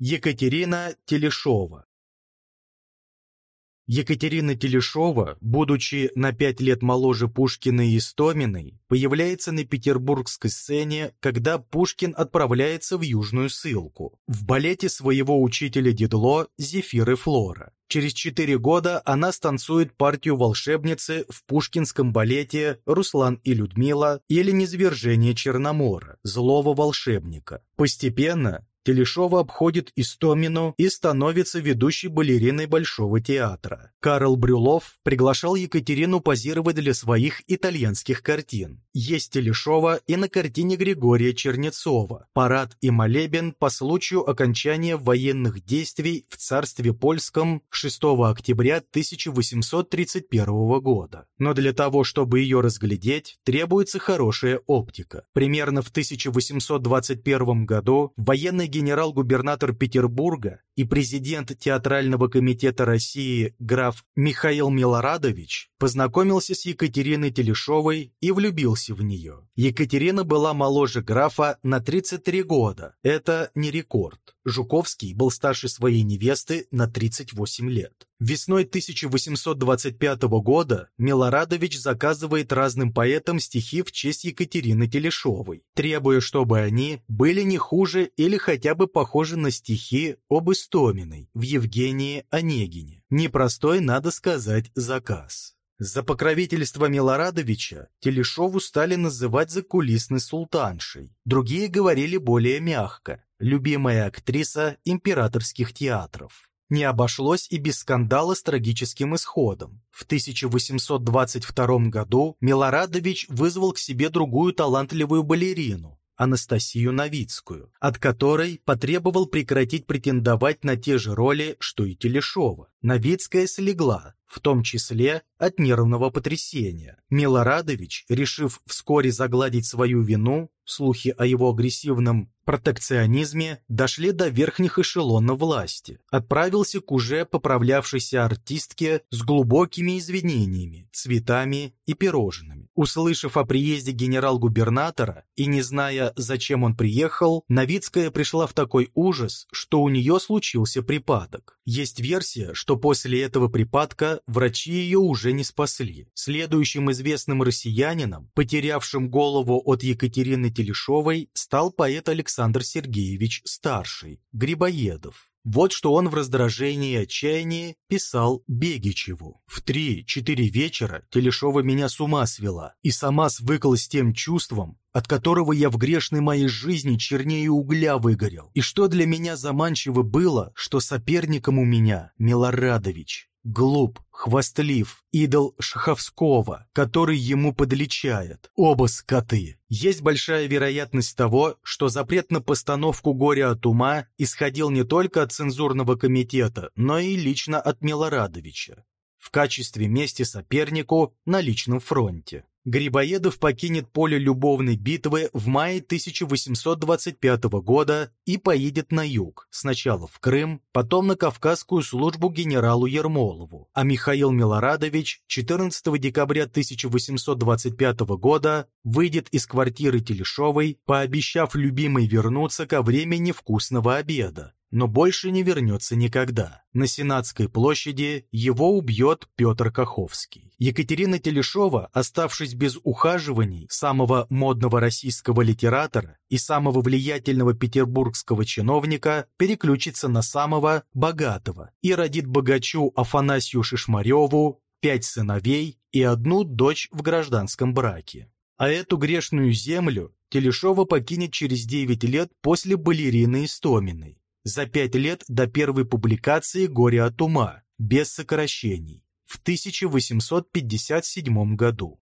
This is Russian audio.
Екатерина Телешова Екатерина Телешова, будучи на пять лет моложе Пушкина и Истоминой, появляется на петербургской сцене, когда Пушкин отправляется в Южную ссылку, в балете своего учителя Дедло «Зефир и Флора». Через четыре года она станцует партию волшебницы в пушкинском балете «Руслан и Людмила» или «Низвержение Черномора» «Злого волшебника». Постепенно Телешова обходит Истомину и становится ведущей балериной Большого театра. Карл Брюлов приглашал Екатерину позировать для своих итальянских картин. Есть Телешова и на картине Григория Чернецова «Парад и молебен по случаю окончания военных действий в царстве польском 6 октября 1831 года. Но для того, чтобы ее разглядеть, требуется хорошая оптика. Примерно в 1821 году военный генерал-губернатор Петербурга и президент Театрального комитета России граф Михаил Милорадович познакомился с Екатериной Телешовой и влюбился в нее. Екатерина была моложе графа на 33 года. Это не рекорд. Жуковский был старше своей невесты на 38 лет. Весной 1825 года Милорадович заказывает разным поэтам стихи в честь Екатерины Телешовой, требуя, чтобы они были не хуже или хотя бы похожи на стихи об Истоминой в Евгении Онегине. Непростой, надо сказать, заказ. За покровительство Милорадовича Телешову стали называть закулисной султаншей. Другие говорили более мягко – любимая актриса императорских театров. Не обошлось и без скандала с трагическим исходом. В 1822 году Милорадович вызвал к себе другую талантливую балерину, Анастасию Новицкую, от которой потребовал прекратить претендовать на те же роли, что и Телешова. Новицкая слегла, в том числе от нервного потрясения. Милорадович, решив вскоре загладить свою вину, слухи о его агрессивном протекционизме дошли до верхних эшелонов власти. Отправился к уже поправлявшейся артистке с глубокими извинениями, цветами и пирожными. Услышав о приезде генерал-губернатора и не зная, зачем он приехал, Новицкая пришла в такой ужас, что у нее случился припадок. Есть версия, что после этого припадка врачи ее уже не спасли. Следующим известным россиянином, потерявшим голову от Екатерины Телешовой, стал поэт Александр Сергеевич Старший, Грибоедов. Вот что он в раздражении и отчаянии писал Бегичеву. «В три-четыре вечера Телешова меня с ума свела и сама свыклась тем чувством, от которого я в грешной моей жизни чернее угля выгорел. И что для меня заманчиво было, что соперником у меня Милорадович глуп, хвастлив, идол Шаховского, который ему подлечает. Оба скоты. Есть большая вероятность того, что запрет на постановку «Горя от ума» исходил не только от цензурного комитета, но и лично от Милорадовича в качестве мести сопернику на личном фронте. Грибоедов покинет поле любовной битвы в мае 1825 года и поедет на юг, сначала в Крым, потом на Кавказскую службу генералу Ермолову, а Михаил Милорадович 14 декабря 1825 года выйдет из квартиры Телешовой, пообещав любимой вернуться ко времени вкусного обеда, но больше не вернется никогда. На Сенатской площади его убьет Петр Каховский. Екатерина Телешова, оставшись без ухаживаний самого модного российского литератора и самого влиятельного петербургского чиновника, переключится на самого богатого и родит богачу Афанасию Шишмареву пять сыновей и одну дочь в гражданском браке. А эту грешную землю Телешова покинет через 9 лет после балерины Истоминой за пять лет до первой публикации «Горе от ума» без сокращений в 1857 году.